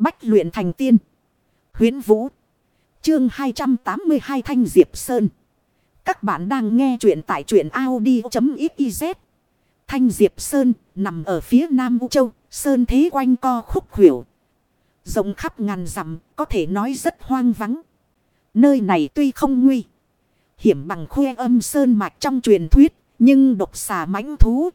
Bách luyện thành tiên. Huyến Vũ. Chương 282 Thanh Diệp Sơn. Các bạn đang nghe truyện tại truyện Audi.xyz. Thanh Diệp Sơn nằm ở phía Nam vũ Châu. Sơn thế quanh co khúc khuỷu. Rộng khắp ngàn dặm, có thể nói rất hoang vắng. Nơi này tuy không nguy. Hiểm bằng khuê âm sơn mạch trong truyền thuyết. Nhưng độc xà mãnh thú.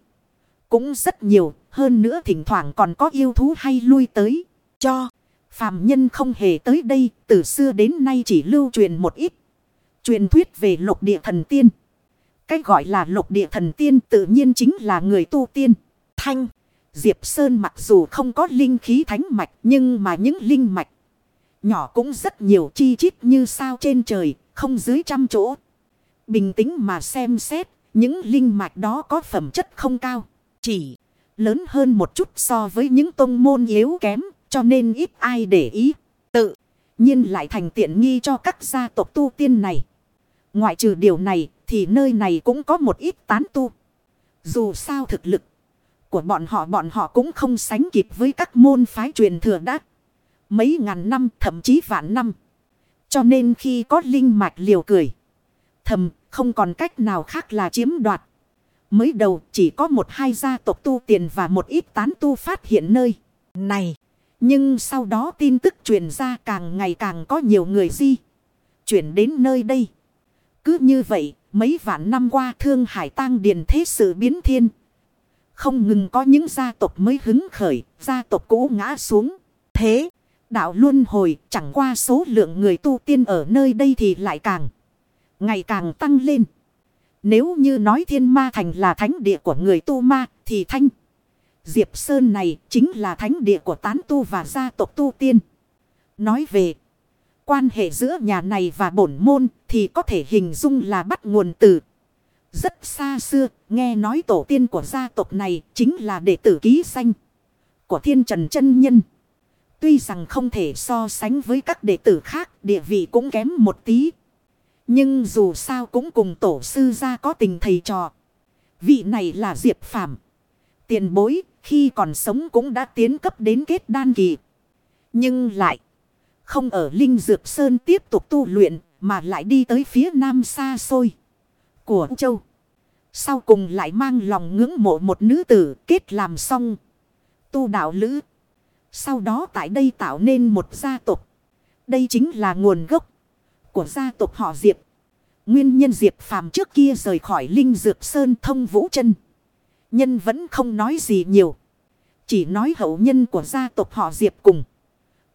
Cũng rất nhiều. Hơn nữa thỉnh thoảng còn có yêu thú hay lui tới. Cho. Phàm nhân không hề tới đây. Từ xưa đến nay chỉ lưu truyền một ít. Truyền thuyết về lục địa thần tiên. Cách gọi là lục địa thần tiên tự nhiên chính là người tu tiên. Thanh. Diệp Sơn mặc dù không có linh khí thánh mạch nhưng mà những linh mạch nhỏ cũng rất nhiều chi chít như sao trên trời, không dưới trăm chỗ. Bình tĩnh mà xem xét, những linh mạch đó có phẩm chất không cao, chỉ lớn hơn một chút so với những tông môn yếu kém, cho nên ít ai để ý. Tự nhiên lại thành tiện nghi cho các gia tộc tu tiên này. Ngoại trừ điều này thì nơi này cũng có một ít tán tu. Dù sao thực lực của bọn họ bọn họ cũng không sánh kịp với các môn phái truyền thừa đã Mấy ngàn năm, thậm chí vạn năm. Cho nên khi có linh mạch liều cười. Thầm không còn cách nào khác là chiếm đoạt. Mới đầu chỉ có một hai gia tộc tu tiền và một ít tán tu phát hiện nơi này. Nhưng sau đó tin tức truyền ra càng ngày càng có nhiều người di. Chuyển đến nơi đây. Cứ như vậy mấy vạn năm qua thương hải tăng điền thế sự biến thiên. Không ngừng có những gia tộc mới hứng khởi, gia tộc cũ ngã xuống. Thế, đạo luân hồi chẳng qua số lượng người tu tiên ở nơi đây thì lại càng, ngày càng tăng lên. Nếu như nói thiên ma thành là thánh địa của người tu ma, thì thanh. Diệp Sơn này chính là thánh địa của tán tu và gia tộc tu tiên. Nói về quan hệ giữa nhà này và bổn môn thì có thể hình dung là bắt nguồn từ rất xa xưa, nghe nói tổ tiên của gia tộc này chính là đệ tử ký danh của thiên trần chân nhân. Tuy rằng không thể so sánh với các đệ tử khác, địa vị cũng kém một tí. Nhưng dù sao cũng cùng tổ sư gia có tình thầy trò. Vị này là Diệp Phạm. Tiền bối, khi còn sống cũng đã tiến cấp đến kết đan kỳ. Nhưng lại, không ở Linh Dược Sơn tiếp tục tu luyện, mà lại đi tới phía nam xa xôi của châu. Sau cùng lại mang lòng ngưỡng mộ một nữ tử kết làm xong. Tu đạo lữ. Sau đó tại đây tạo nên một gia tộc. Đây chính là nguồn gốc của gia tộc họ Diệp. Nguyên nhân Diệp phàm trước kia rời khỏi Linh Dược Sơn thông vũ chân. Nhân vẫn không nói gì nhiều. Chỉ nói hậu nhân của gia tộc họ Diệp cùng.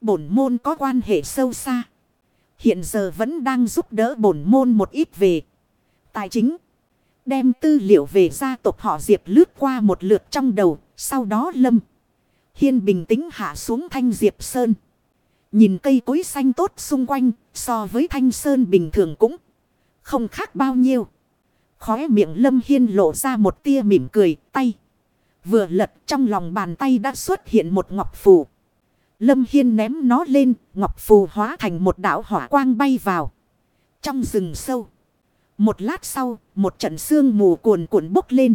Bổn môn có quan hệ sâu xa. Hiện giờ vẫn đang giúp đỡ bổn môn một ít về tài chính. Đem tư liệu về gia tộc họ Diệp lướt qua một lượt trong đầu, sau đó lâm. Hiên bình tĩnh hạ xuống thanh Diệp Sơn. Nhìn cây cối xanh tốt xung quanh, so với thanh Sơn bình thường cũng không khác bao nhiêu. Khóe miệng lâm hiên lộ ra một tia mỉm cười, tay. Vừa lật trong lòng bàn tay đã xuất hiện một ngọc phù. Lâm Hiên ném nó lên, ngọc phù hóa thành một đảo hỏa quang bay vào. Trong rừng sâu. Một lát sau, một trận sương mù cuồn cuộn bốc lên.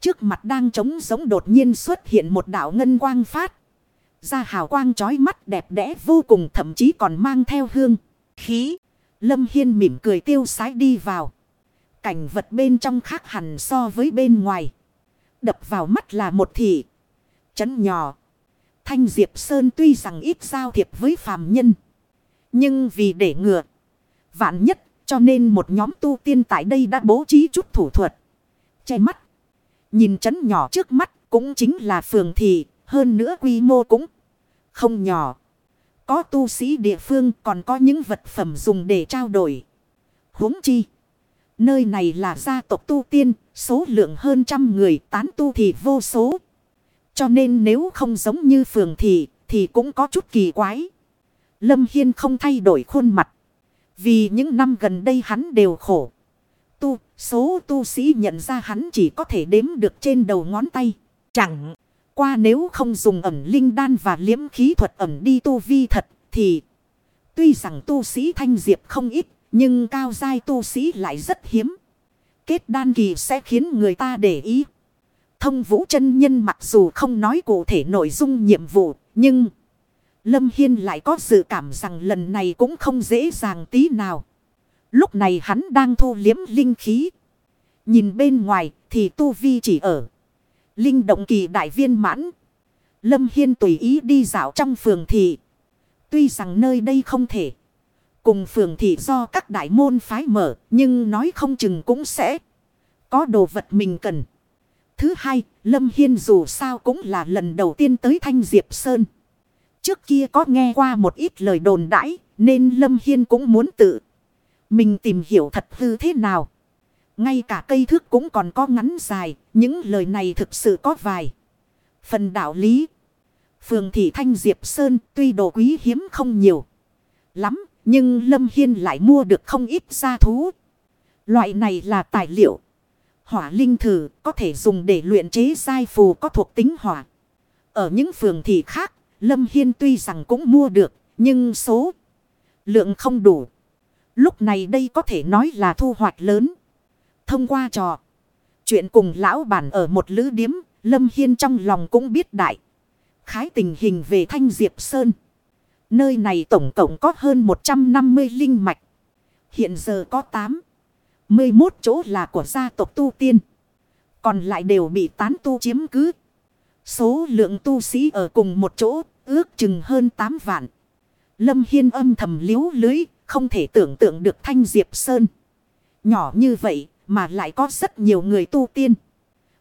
Trước mặt đang trống giống đột nhiên xuất hiện một đảo ngân quang phát. Ra hào quang chói mắt đẹp đẽ vô cùng thậm chí còn mang theo hương, khí. Lâm Hiên mỉm cười tiêu sái đi vào. Cảnh vật bên trong khác hẳn so với bên ngoài. Đập vào mắt là một thị. Chấn nhỏ. Thanh Diệp Sơn tuy rằng ít giao thiệp với phàm nhân. Nhưng vì để ngừa. Vạn nhất, cho nên một nhóm tu tiên tại đây đã bố trí chút thủ thuật. Che mắt. Nhìn chấn nhỏ trước mắt cũng chính là phường thị. Hơn nữa quy mô cũng không nhỏ. Có tu sĩ địa phương còn có những vật phẩm dùng để trao đổi. huống chi. Nơi này là gia tộc tu tiên. Số lượng hơn trăm người tán tu thì vô số. Cho nên nếu không giống như phường thị thì cũng có chút kỳ quái. Lâm Hiên không thay đổi khuôn mặt. Vì những năm gần đây hắn đều khổ. Tu, số tu sĩ nhận ra hắn chỉ có thể đếm được trên đầu ngón tay. Chẳng qua nếu không dùng ẩm linh đan và liếm khí thuật ẩm đi tu vi thật thì tuy rằng tu sĩ thanh diệp không ít nhưng cao giai tu sĩ lại rất hiếm. Kết đan kỳ sẽ khiến người ta để ý. Thông vũ chân nhân mặc dù không nói cụ thể nội dung nhiệm vụ, nhưng Lâm Hiên lại có dự cảm rằng lần này cũng không dễ dàng tí nào. Lúc này hắn đang thu liếm linh khí. Nhìn bên ngoài thì tu vi chỉ ở. Linh động kỳ đại viên mãn. Lâm Hiên tùy ý đi dạo trong phường thị. Tuy rằng nơi đây không thể. Cùng phường thị do các đại môn phái mở. Nhưng nói không chừng cũng sẽ. Có đồ vật mình cần. Thứ hai, Lâm Hiên dù sao cũng là lần đầu tiên tới Thanh Diệp Sơn. Trước kia có nghe qua một ít lời đồn đãi, nên Lâm Hiên cũng muốn tự. Mình tìm hiểu thật hư thế nào. Ngay cả cây thước cũng còn có ngắn dài, những lời này thực sự có vài. Phần đạo lý. Phường thị Thanh Diệp Sơn tuy đồ quý hiếm không nhiều lắm, nhưng Lâm Hiên lại mua được không ít gia thú. Loại này là tài liệu. Hỏa linh thử có thể dùng để luyện chế giai phù có thuộc tính hỏa. Ở những phường thị khác, Lâm Hiên tuy rằng cũng mua được, nhưng số lượng không đủ. Lúc này đây có thể nói là thu hoạch lớn. Thông qua trò. Chuyện cùng lão bản ở một lữ điếm, Lâm Hiên trong lòng cũng biết đại. Khái tình hình về Thanh Diệp Sơn. Nơi này tổng cộng có hơn 150 linh mạch. Hiện giờ có 8. 11 chỗ là của gia tộc tu tiên. Còn lại đều bị tán tu chiếm cứ. Số lượng tu sĩ ở cùng một chỗ ước chừng hơn 8 vạn. Lâm Hiên âm thầm liếu lưới, không thể tưởng tượng được Thanh Diệp Sơn. Nhỏ như vậy mà lại có rất nhiều người tu tiên.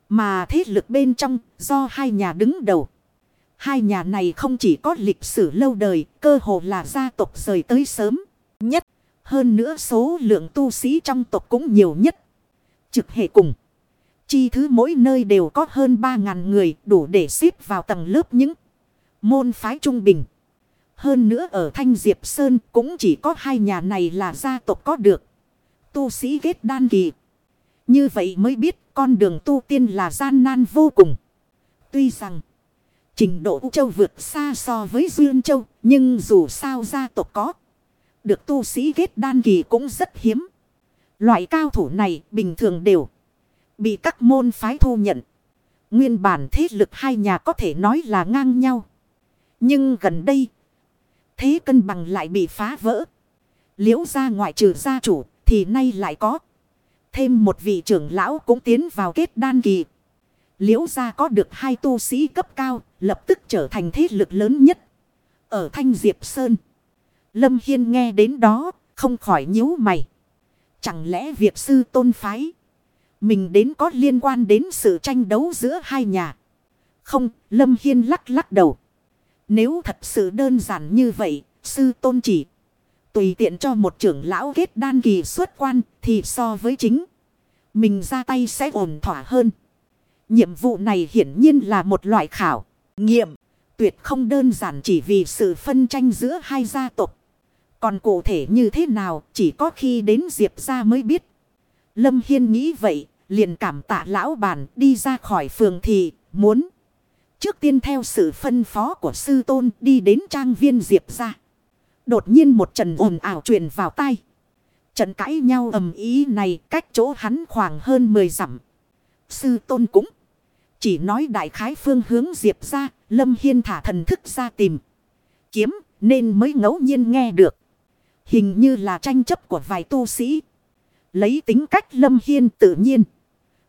Mà thế lực bên trong do hai nhà đứng đầu. Hai nhà này không chỉ có lịch sử lâu đời, cơ hồ là gia tộc rời tới sớm nhất. Hơn nữa số lượng tu sĩ trong tộc cũng nhiều nhất. Trực hệ cùng. Chi thứ mỗi nơi đều có hơn 3.000 người đủ để xếp vào tầng lớp những môn phái trung bình. Hơn nữa ở Thanh Diệp Sơn cũng chỉ có hai nhà này là gia tộc có được. Tu sĩ kết đan kỳ. Như vậy mới biết con đường tu tiên là gian nan vô cùng. Tuy rằng trình độ U Châu vượt xa so với Dương Châu. Nhưng dù sao gia tộc có. Được tu sĩ kết đan kỳ cũng rất hiếm. Loại cao thủ này bình thường đều. Bị các môn phái thu nhận. Nguyên bản thế lực hai nhà có thể nói là ngang nhau. Nhưng gần đây. Thế cân bằng lại bị phá vỡ. Liễu ra ngoại trừ gia chủ. Thì nay lại có. Thêm một vị trưởng lão cũng tiến vào kết đan kỳ. Liễu ra có được hai tu sĩ cấp cao. Lập tức trở thành thế lực lớn nhất. Ở Thanh Diệp Sơn. Lâm Hiên nghe đến đó. Không khỏi nhíu mày. Chẳng lẽ việc sư tôn phái. Mình đến có liên quan đến sự tranh đấu giữa hai nhà. Không, Lâm Hiên lắc lắc đầu. Nếu thật sự đơn giản như vậy, sư tôn chỉ tùy tiện cho một trưởng lão kết đan kỳ xuất quan thì so với chính. Mình ra tay sẽ ổn thỏa hơn. Nhiệm vụ này hiển nhiên là một loại khảo nghiệm. Tuyệt không đơn giản chỉ vì sự phân tranh giữa hai gia tộc. Còn cụ thể như thế nào chỉ có khi đến Diệp ra mới biết. Lâm Hiên nghĩ vậy, liền cảm tạ lão bản đi ra khỏi phường thị, muốn. Trước tiên theo sự phân phó của sư tôn đi đến trang viên Diệp ra. Đột nhiên một trận ồn ảo truyền vào tai, Trận cãi nhau ầm ý này cách chỗ hắn khoảng hơn 10 dặm. Sư tôn cũng chỉ nói đại khái phương hướng Diệp ra, Lâm Hiên thả thần thức ra tìm. Kiếm nên mới ngẫu nhiên nghe được. Hình như là tranh chấp của vài tu sĩ. Lấy tính cách Lâm Hiên tự nhiên.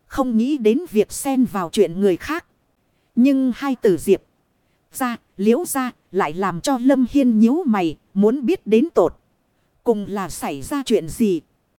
Không nghĩ đến việc xen vào chuyện người khác. Nhưng hai từ Diệp ra, liễu ra, lại làm cho Lâm Hiên nhíu mày, muốn biết đến tột. Cùng là xảy ra chuyện gì.